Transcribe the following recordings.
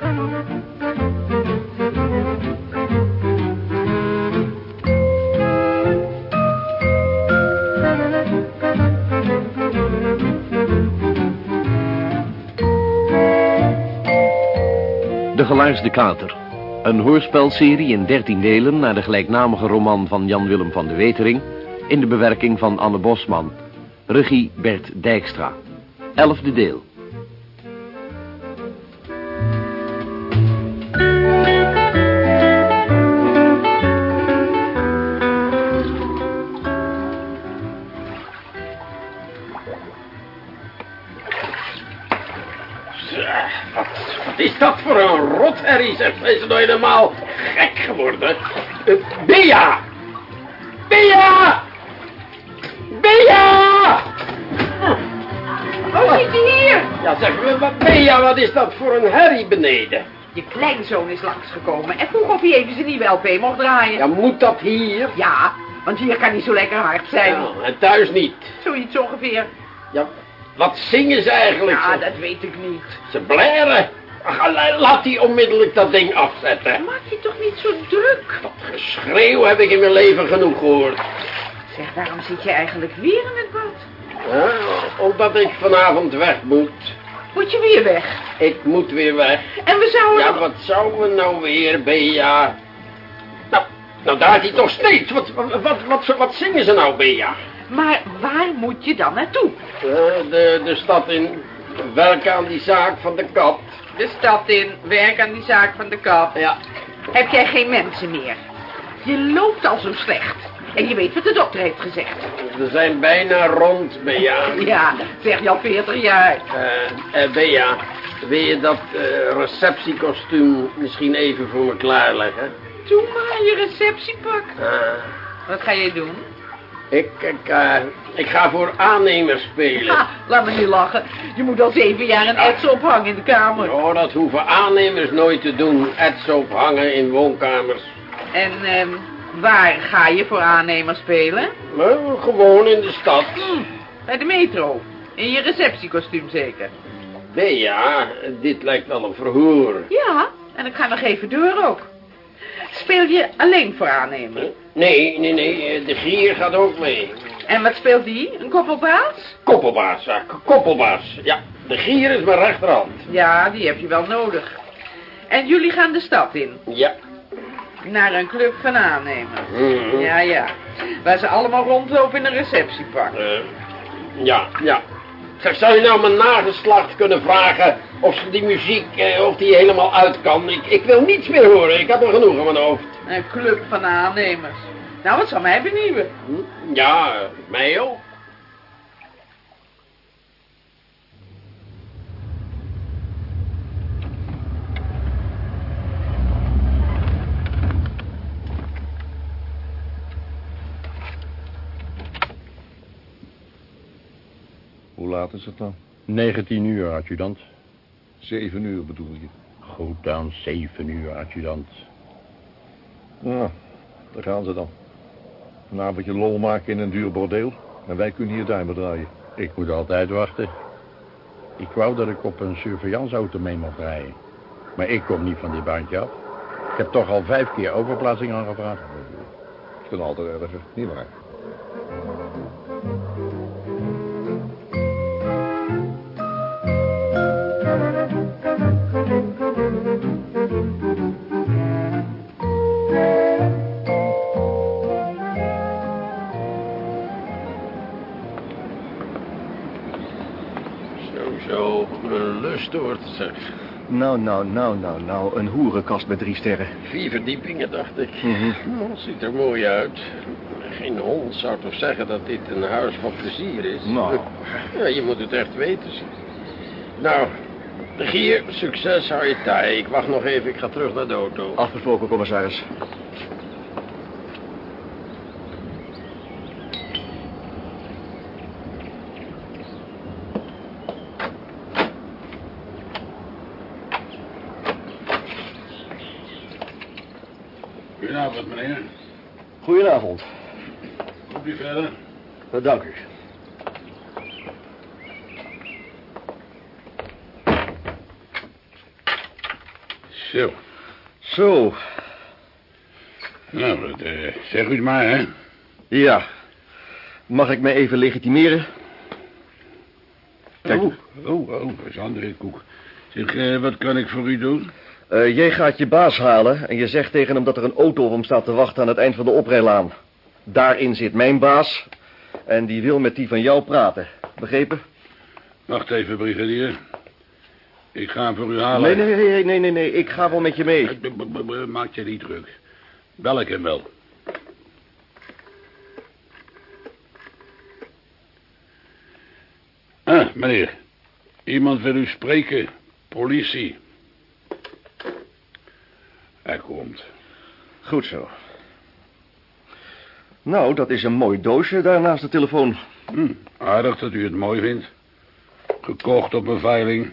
De Gelaarsde Kater. Een hoorspelserie in dertien delen naar de gelijknamige roman van Jan-Willem van de Wetering... in de bewerking van Anne Bosman. Regie Bert Dijkstra. Elfde deel. Wat, wat is dat voor een rotherrie, zeg. Zijn ze nou helemaal gek geworden? Uh, Bea! Bea! Bea! Oh, zit je hier? Ja, zeg, me, wat- Bea, wat is dat voor een herrie beneden? Je kleinzoon is langsgekomen en vroeg of hij even zijn nieuwe LP mocht draaien. Ja, moet dat hier? Ja, want hier kan hij zo lekker hard zijn. Ja, en thuis niet. Zoiets ongeveer. Ja, wat zingen ze eigenlijk? Ja, dat weet ik niet. Ze blaren. Ach, la- laat die onmiddellijk dat ding afzetten. Maak je toch niet zo druk? Dat geschreeuw heb ik in mijn leven genoeg gehoord. Zeg, waarom zit je eigenlijk weer in het bad? Ja, omdat ik vanavond weg moet. Moet je weer weg? Ik moet weer weg. En we zouden... Ja, wat zouden we nou weer, Bea? Nou, nou draait hij toch steeds. Wat, wat, wat, wat, wat zingen ze nou, Bea? Maar waar moet je dan naartoe? Eh, de, de stad in. Werken aan die zaak van de kat. De stad in, werk aan die zaak van de kat. Ja. Heb jij geen mensen meer? Je loopt al zo slecht. En je weet wat de dokter heeft gezegd. We zijn bijna rond, Bea. Ja, zeg je al 40 jaar. Eh, Bea, wil je dat eh, receptiekostuum misschien even voor me klaarleggen? Doe maar je receptiepak. Eh, Wat ga je doen? Ik, ik, eh, ik ga voor aannemers spelen. Ha, laat me niet lachen. Je moet al zeven jaar een ets ophangen in de kamer. Oh, dat hoeven aannemers nooit te doen. Eds ophangen in woonkamers. En ehm, waar ga je voor aannemer spelen? Maar gewoon in de stad. Hm, bij de metro. In je receptiekostuum zeker. Nee, ja, dit lijkt wel een verhoor. Ja, en ik ga nog even door ook. Speel je alleen voor aannemer? Nee, nee, nee, de gier gaat ook mee. En wat speelt die? Een koppelbaas? Koppelbaas, ja, koppelbaas. Ja, de gier is mijn rechterhand. Ja, die heb je wel nodig. En jullie gaan de stad in, Ja. naar een club van aannemers. Mhm. Ja, ja. Waar ze allemaal rondlopen in een receptiepak. Eh, ja, ja. Zeg, zou je nou mijn nageslacht kunnen vragen of ze die muziek, eh, of die helemaal uit kan? Ik, ik wil niets meer horen, ik heb er genoeg aan mijn hoofd. Een club van aannemers. Nou, wat zou mij benieuwen? Hm? Ja, mij ook. Laat is het dan? 19 uur, adjudant. Zeven uur bedoel je? Goed dan, 7 uur, adjudant. Ja, daar gaan ze dan. Een avondje lol maken in een duur bordeel. En wij kunnen hier duimen draaien. Ik moet altijd wachten. Ik wou dat ik op een surveillanceauto mee mocht rijden. Maar ik kom niet van die baantje af. Ik heb toch al vijf keer overplaatsing aangevraagd. Het kan altijd erger, niet waar? Een lustwoord, zeg. Nou, nou, nou, nou, nou, een hoerenkast met drie sterren. Vier verdiepingen, dacht ik. Nou, ziet er mooi uit. Geen hond zou toch zeggen dat dit een huis van plezier is? Nou. Ja, je moet het echt weten. Nou, de gier, succes, hou je taai. Ik wacht nog even, ik ga terug naar de auto. Afgesproken, commissaris. Goedenavond, meneer. Goedenavond. Komt u verder? Dank u. Zo. Zo, Nou, dat, eh, zeg u het maar, hè. ja. Mag ik mij even legitimeren? Kijk. Oh, oh, oh, dat is André Koek. Zeg, eh, wat kan ik voor u doen? Eh, jij gaat je baas halen en je zegt tegen hem dat er een auto op hem staat te wachten aan het eind van de oprijlaan. Daarin zit mijn baas en die wil met die van jou praten. Begrepen? Wacht even, brigadier. Ik ga hem voor u halen. Nee, nee, nee, nee, nee, nee, ik ga wel met je mee. Eh, Maak je niet druk. Bel ik hem wel. Ah, meneer. Iemand wil u spreken. Politie. Hij komt. Goed zo. Nou, dat is een mooi doosje daar naast de telefoon. Hm, aardig dat u het mooi vindt. Gekocht op een veiling.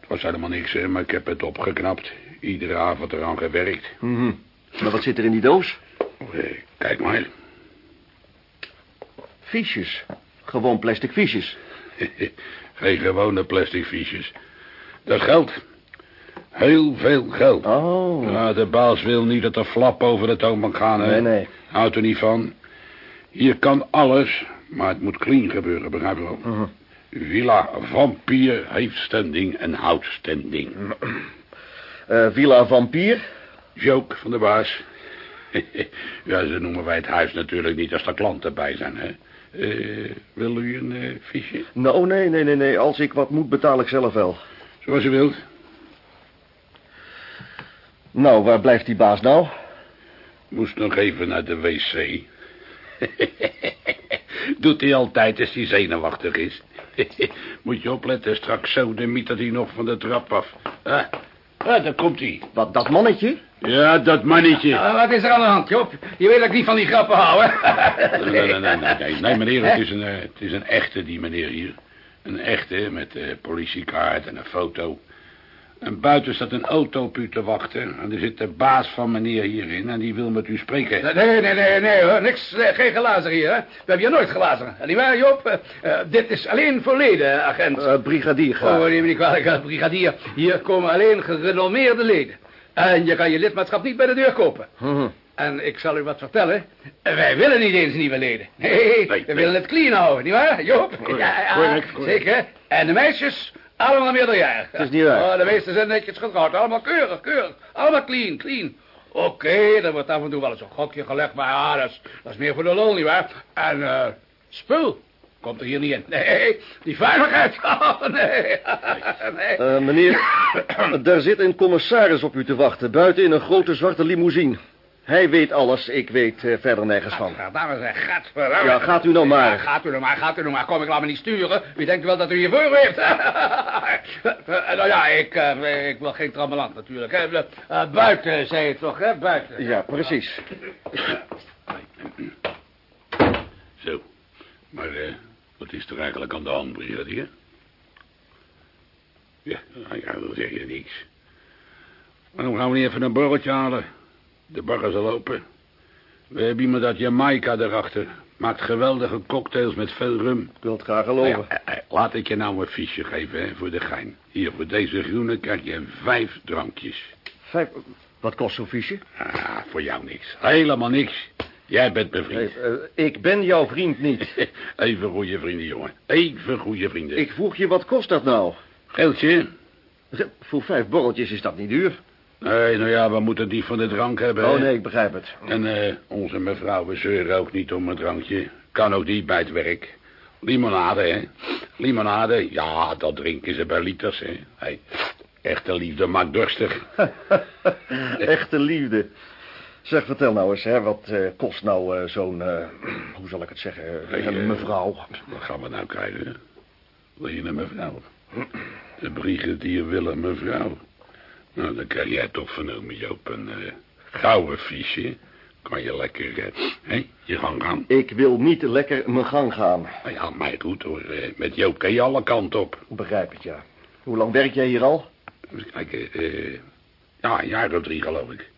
Het was helemaal niks, hè, maar ik heb het opgeknapt. Iedere avond eraan gewerkt. Mhm. Maar wat zit er in die doos? Eh, Kijk maar. Fiches. Gewoon plastic fiches. Geen gewone plastic fiches. Dat geld. Heel veel geld. Oh. De baas wil niet dat er flap over de toonbank gaan, hè? Nee, nee. Houdt er niet van. Hier kan alles, maar het moet clean gebeuren, begrijp je wel? Mhm. Villa Vampier heeft standing en houdt standing. Eh, Villa Vampier. Joke van de baas. ja, zo noemen wij het huis natuurlijk niet als er klanten bij zijn, hè? Eh, wil u een eh fiche? Nou, nee, nee, nee, nee. Als ik wat moet, betaal ik zelf wel. Zoals u wilt. Nou, waar blijft die baas nou? Moest nog even naar de wc. Doet hij altijd als hij zenuwachtig is. Moet je opletten, straks zo de miet dat hij nog van de trap af. Ah, ah daar komt hij. Wat, dat mannetje? Ja, dat mannetje. Ah, wat is er aan de hand, Job? Je weet dat ik niet van die grappen hou, hè? Nee, nee, nee, nee, nee, nee meneer, het is, een, eh, het is een echte, die meneer hier. Een echte, met eh politiekaart en een foto. En buiten staat een auto op u te wachten. En er zit de baas van meneer hierin en die wil met u spreken. Nee, nee, nee, nee, hoor. Niks, eh, geen glazen hier, hè? We hebben hier nooit glazen. Niet waar, Job? Eh, eh, dit is alleen voor leden, agent. Eh, brigadier graag. Oh, neem me niet kwalijk, brigadier. Hier komen alleen gerenommeerde leden. En je kan je lidmaatschap niet bij de deur kopen. Mhm. En ik zal u wat vertellen. Wij willen niet eens nieuwe leden. Nee, we nee. willen het clean houden, nietwaar, Joop? Correct, Ja, ja, correct, correct. Zeker. En de meisjes, allemaal meerderjarig. Het is niet waar. Oh, de meesten zijn netjes getrouwd. Allemaal keurig, keurig. Allemaal clean, clean. Oké, er wordt af en toe wel eens een gokje gelegd, maar dat is, dat is meer voor de lol, nietwaar? En, eh, spul komt er hier niet in. Nee, die veiligheid. Oh, nee. nee. Eh, meneer, daar zit een commissaris op u te wachten. Buiten in een grote zwarte limousine. Hij weet alles, ik weet eh, verder nergens van. Ja, dames en gaat vooruit. Ja, gaat u nou maar. Ja, gaat u nou maar, gaat u nou maar. Kom, ik laat me niet sturen. U denkt wel dat u hier voor u heeft. Eh, nou ja, ik, eh, ik wil geen trammeland natuurlijk. Hè. Eh, buiten, zei je toch, hè? Buiten. Ja, precies. Zo. Maar eh, wat is er eigenlijk aan de hand, brigadier? Ja, nou ja, dan zeg je niks. Waarom gaan we niet even een borreltje halen? De bar is al open. We hebben iemand uit Jamaica erachter. Maakt geweldige cocktails met veel rum. Ik wil het graag geloven. Nou ja, eh, eh, laat ik je nou een fiche geven, hè, voor de gein. Hier, voor deze groene krijg je vijf drankjes. Vijf... Wat kost zo'n fiche? Ah, voor jou niks. Helemaal niks. Jij bent mijn vriend. Eh, ik ben jouw vriend niet. Even goede vrienden, jongen. Even goede vrienden. Ik vroeg je, wat kost dat nou? Geldje? Voor vijf borreltjes is dat niet duur. Nee, nou ja, we moeten die van de drank hebben. Oh nee, ik begrijp het. En eh, onze mevrouw, we zeuren ook niet om een drankje. Kan ook niet bij het werk. Limonade, hè. Limonade, ja, dat drinken ze bij liters, hè. Hey, echte liefde maakt dorstig. Echte liefde. Zeg, vertel nou eens, hè, wat eh, kost nou eh, zo'n, hoe zal ik het zeggen, een mevrouw? Wat gaan we nou krijgen, hè? Wil je een mevrouw? De brigadier wil een mevrouw. Nou, dan krijg jij toch vernomen, Joop, een eh, gouden fiche. Kan je lekker, eh, hè, je gang gaan. Ik wil niet lekker mijn gang gaan. Nou ja, mij goed hoor. eh, Met Joop kan je alle kanten op. Begrijp het, ja. Hoe lang werk jij hier al? Even kijken, eh, ja, een jaar of drie geloof ik.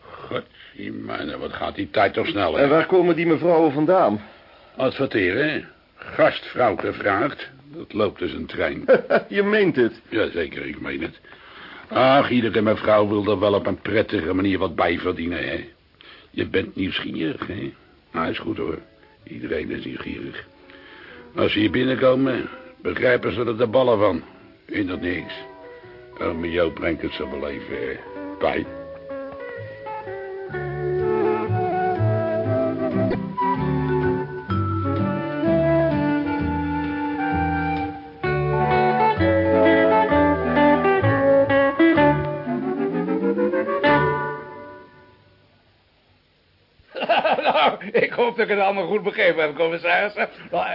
Godzijdank, wat gaat die tijd toch snel, hè? En waar komen die mevrouwen vandaan? Adverteren, hè? Gastvrouw gevraagd. Dat loopt dus een trein. je meent het. Jazeker, ik meen het. Ach, iedere mevrouw wil er wel op een prettige manier wat bij verdienen, hè. Je bent nieuwsgierig, hè. Nou, is goed hoor. Iedereen is nieuwsgierig. Als ze hier binnenkomen, begrijpen ze er de ballen van. Hindert niks. Ome Joop brengt het zo wel even bij. Hoop dat ik het allemaal goed begrepen heb, commissaris.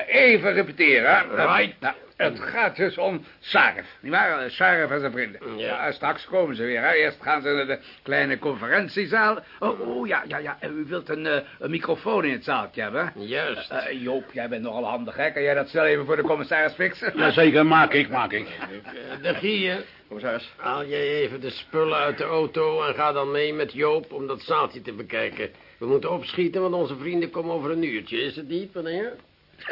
Even repeteren. Right. Nou, het gaat dus om Saref, nietwaar? Saref en zijn vrienden. Ja. Nou, straks komen ze weer, hè. Eerst gaan ze naar de kleine conferentiezaal. Oh, oh ja, ja, ja. U wilt een, eh, een microfoon in het zaaltje hebben, hè? Juist. Eh, Joop, jij bent nogal handig, hè? Kan jij dat snel even voor de commissaris fixen? Jazeker, maak ik, maak ik. Eh, De Gier, Commissaris. haal jij even de spullen uit de auto en ga dan mee met Joop om dat zaaltje te bekijken. We moeten opschieten, want onze vrienden komen over een uurtje. Is het niet, meneer?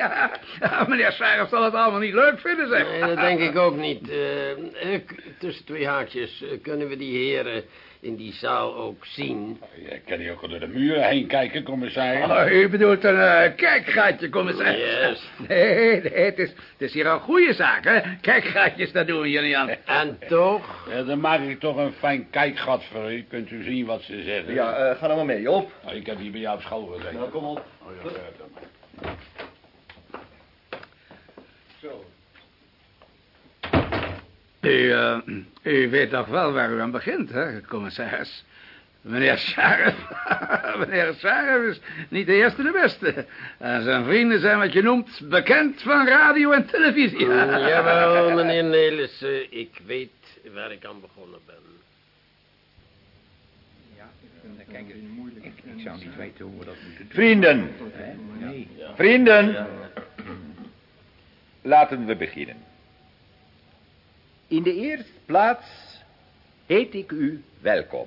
ja, ja, meneer Saref zal het allemaal niet leuk vinden, zeg. Nee, dat denk ik ook niet. Eh, eh, tussen twee haakjes eh, kunnen we die heren in die zaal ook zien. Je kan hier ook al door de muren heen kijken, commissaris. Oh, u bedoelt een eh, kijkgaatje, commissaris? Juist. Nee, nee, het is, het is hier een goede zaak, hè? Kijkgaatjes, dat doen we hier niet aan. En toch... Ja, dan maak ik toch een fijn kijkgat voor u. Kunt u zien wat ze zeggen. Ja, eh, ga dan maar mee, Joop. Nou, ik heb hier bij jou op school gezeten. Nou, kom op. Oh, ja, ja. U, eh, u weet toch wel waar u aan begint, hè, commissaris? Meneer Saref, meneer Saref is niet de eerste de beste. En zijn vrienden zijn wat je noemt bekend van radio en televisie. Mm, jawel, meneer Nelissen, ik weet waar ik aan begonnen ben. Kijk, ik, ik zou niet weten hoe we dat moeten doen. Vrienden, Nee. vrienden, laten we beginnen. In de eerste plaats heet ik u welkom.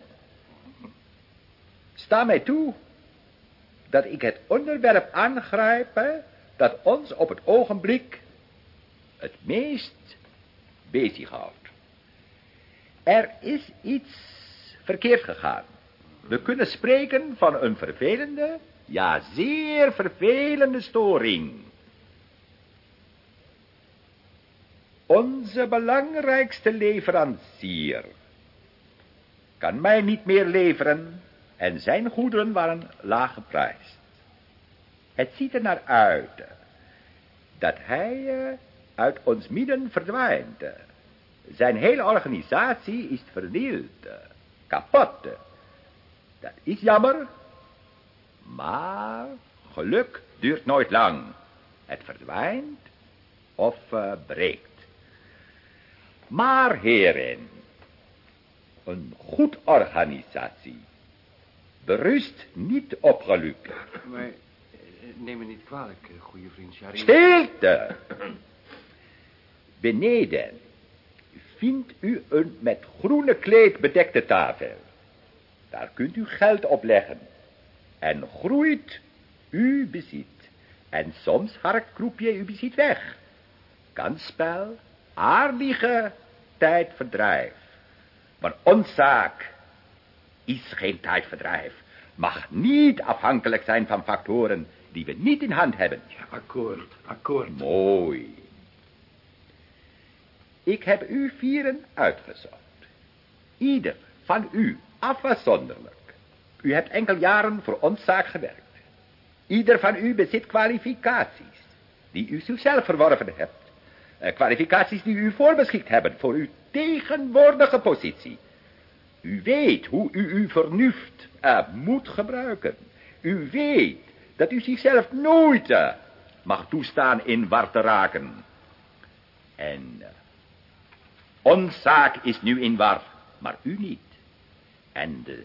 Sta mij toe dat ik het onderwerp aangrijp dat ons op het ogenblik het meest bezighoudt. Er is iets verkeerd gegaan. We kunnen spreken van een vervelende, ja zeer vervelende storing. Onze belangrijkste leverancier kan mij niet meer leveren en zijn goederen waren laag geprijsd. Het ziet er naar uit dat hij eh, uit ons midden verdwijnt. Zijn hele organisatie is vernield, kapot. Dat is jammer, maar geluk duurt nooit lang. Het verdwijnt of eh, breekt. Maar heren, een goed organisatie berust niet op geluk. Maar eh, neem me niet kwalijk, eh, goede vriend Shari. Stilte! Beneden vindt u een met groene kleed bedekte tafel. Daar kunt u geld op leggen. En groeit uw bezit. En soms harkt kroepje uw bezit weg. Kansspel, aardige tijdverdrijf. Maar ons zaak is geen tijdverdrijf. Mag niet afhankelijk zijn van factoren die we niet in hand hebben. Akkoord, akkoord. Mooi. Ik heb u vieren uitgezocht. Ieder van u afzonderlijk. U hebt enkel jaren voor ons zaak gewerkt. Ieder van u bezit kwalificaties die u zichzelf verworven hebt. Eh, kwalificaties die u voorbeschikt hebben voor uw tegenwoordige positie. U weet hoe u uw vernuft eh, moet gebruiken. U weet dat u zichzelf nooit eh, mag toestaan in war te raken. En eh, ons zaak is nu in war, maar u niet. En de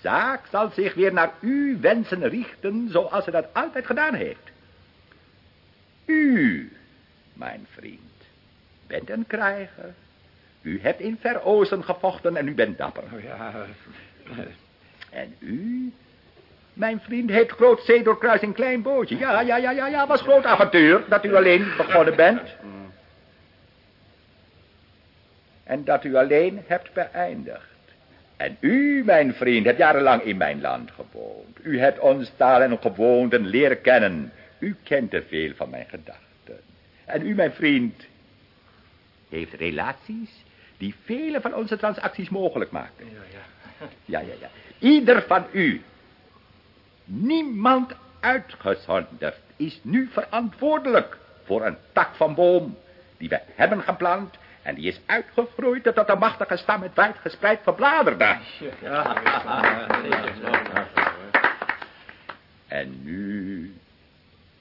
zaak zal zich weer naar uw wensen richten, zoals ze dat altijd gedaan heeft. U, mijn vriend, bent een krijger. U hebt in Ver Oosten gevochten en u bent dapper. Oh ja, En u, mijn vriend, heeft groot zee doorkruis in klein bootje. Ja, ja, ja, ja, ja, was groot avontuur dat u alleen begonnen bent. en dat u alleen hebt beëindigd. En u, mijn vriend, hebt jarenlang in mijn land gewoond. U hebt ons taal en gewoonten leren kennen. U kent te veel van mijn gedachten. En u, mijn vriend, heeft relaties die vele van onze transacties mogelijk maken. Ja, ja. Ja, ja, ja. Ieder van u, niemand uitgezonderd, is nu verantwoordelijk voor een tak van boom die we hebben geplant en die is uitgegroeid tot een machtige stam met wijd gespreid verbladerde. Ja. En nu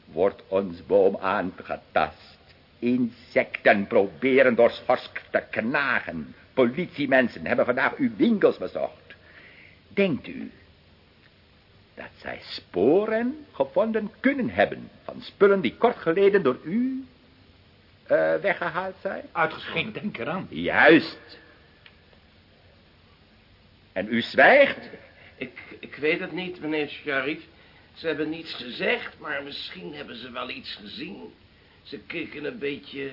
wordt ons boom aangetast. Insecten proberen door schorsk te knagen. Politiemensen hebben vandaag uw winkels bezocht. Denkt u dat zij sporen gevonden kunnen hebben van spullen die kort geleden door u uh, weggehaald zijn? Uitgeschreven, denk eraan. Juist. En u zwijgt? Ik, ik weet het niet, meneer Sharif. Ze hebben niets gezegd, maar misschien hebben ze wel iets gezien. Ze keken een beetje,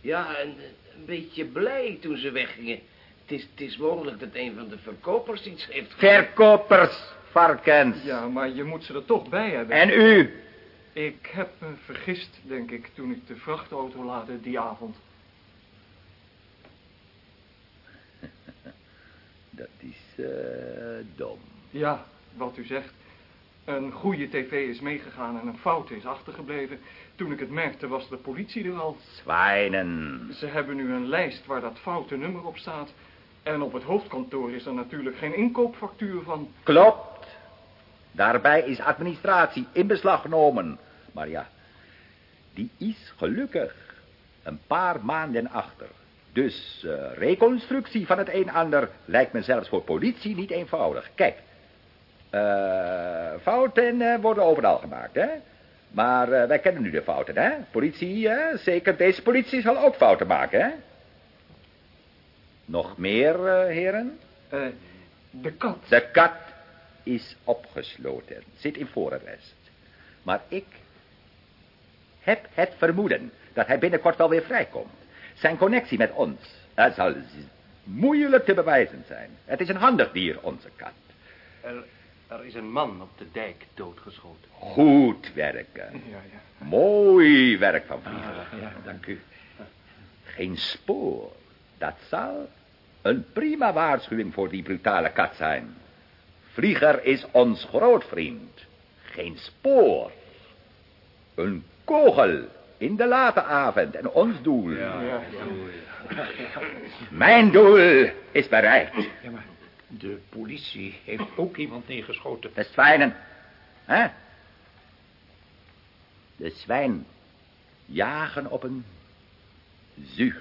ja, een, een beetje blij toen ze weggingen. Het is, het is mogelijk dat een van de verkopers iets heeft Verkopers, varkens. Ja, maar je moet ze er toch bij hebben. En u? Ik heb me vergist, denk ik, toen ik de vrachtauto laadde die avond. Dat is uh, dom. Ja, wat u zegt. Een goede tv is meegegaan en een fout is achtergebleven. Toen ik het merkte was de politie er al. Zwijnen. Ze hebben nu een lijst waar dat foute nummer op staat. En op het hoofdkantoor is er natuurlijk geen inkoopfactuur van. Klopt. Daarbij is administratie in beslag genomen. Maar ja, die is gelukkig een paar maanden achter. Dus uh, reconstructie van het een en ander lijkt me zelfs voor politie niet eenvoudig. Kijk, uh, fouten uh, worden overal gemaakt, hè? Maar wij kennen nu de fouten, hè? Politie, zeker deze politie zal ook fouten maken, hè? Nog meer, heren? de kat. De kat is opgesloten, zit in voorarrest. Maar ik heb het vermoeden dat hij binnenkort wel weer vrijkomt. Zijn connectie met ons dat zal moeilijk te bewijzen zijn. Het is een handig dier, onze kat. Er, is een man op de dijk doodgeschoten. Goed werken. Ja, ja. Mooi werk van Vlieger. Ah, ja, dank u. Geen spoor. Dat zal een prima waarschuwing voor die brutale kat zijn. Vlieger is ons grootvriend. Geen spoor. Een kogel in de late avond en ons doel. Ja, ja. Mijn doel is bereikt. Ja, maar de politie heeft ook iemand neergeschoten. De zwijnen. Hè? De zwijn jagen op een zucht.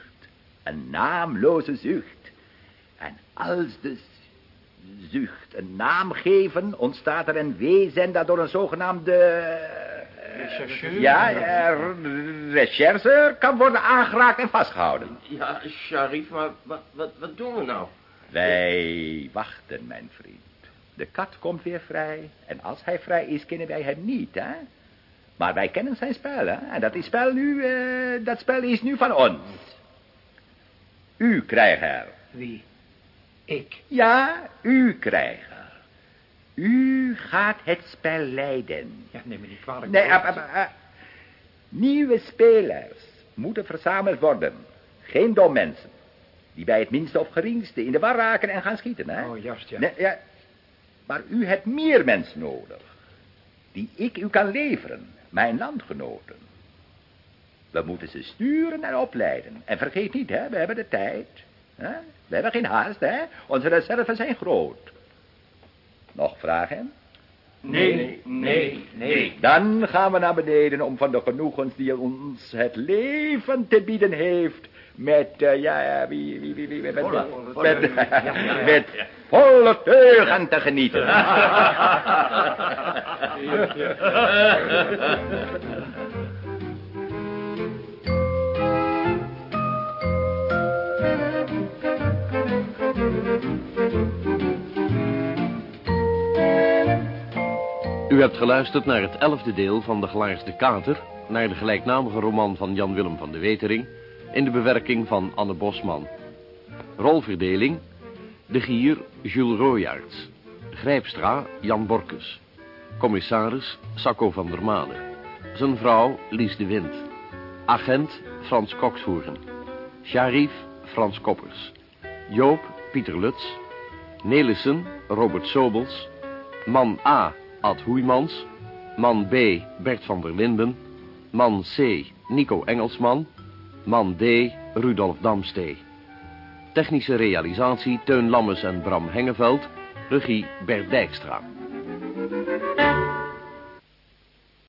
Een naamloze zucht. En als de zucht een naam geven, ontstaat er een wezen dat door een zogenaamde... Rechercheur? Ja, recherche kan worden aangeraakt en vastgehouden. Ja, Sharif, maar wat, wat, wat doen we nou? Wij wachten, mijn vriend. De kat komt weer vrij. En als hij vrij is, kennen wij hem niet, hè? Maar wij kennen zijn spel, hè? En dat, is spel nu, uh, dat spel is nu van ons. U krijger. Wie? Ik? Ja, u krijger. U gaat het spel leiden. Ja, neem me niet kwalijk. Nee, ab, ab, ab, nieuwe spelers moeten verzameld worden. Geen dom mensen. Die bij het minste of geringste in de war raken en gaan schieten, hè? Oh, juist, ja. Nee, ja. Maar u hebt meer mensen nodig. Die ik u kan leveren. Mijn landgenoten. We moeten ze sturen en opleiden. En vergeet niet, hè, we hebben de tijd. Hè? We hebben geen haast, hè. Onze reserves zijn groot. Nog vragen? Nee, nee, nee. Dan gaan we naar beneden om van de genoegens die ons het leven te bieden heeft... met, uh, ja, wie, wie, wie, wie, met, volle, volle, met, ja, ja, ja. met volle teugen te genieten. U hebt geluisterd naar het elfde deel van De Gelaarsde Kater... naar de gelijknamige roman van Jan Willem van de Wetering... in de bewerking van Anne Bosman. Rolverdeling. De Gier, Jules Royaerts. Grijpstra, Jan Borkes. Commissaris, Sacco van der Made. Zijn vrouw, Lies de Wind. Agent, Frans Koksvoeren. Sharif, Frans Koppers. Joop, Pieter Lutz. Nelissen, Robert Sobels. Man A, Ad Hoeimans. Man B, Bert van der Linden. Man C, Nico Engelsman. Man D, Rudolf Damstee. Technische realisatie Teun Lammes en Bram Hengeveld. Regie Bert Dijkstra.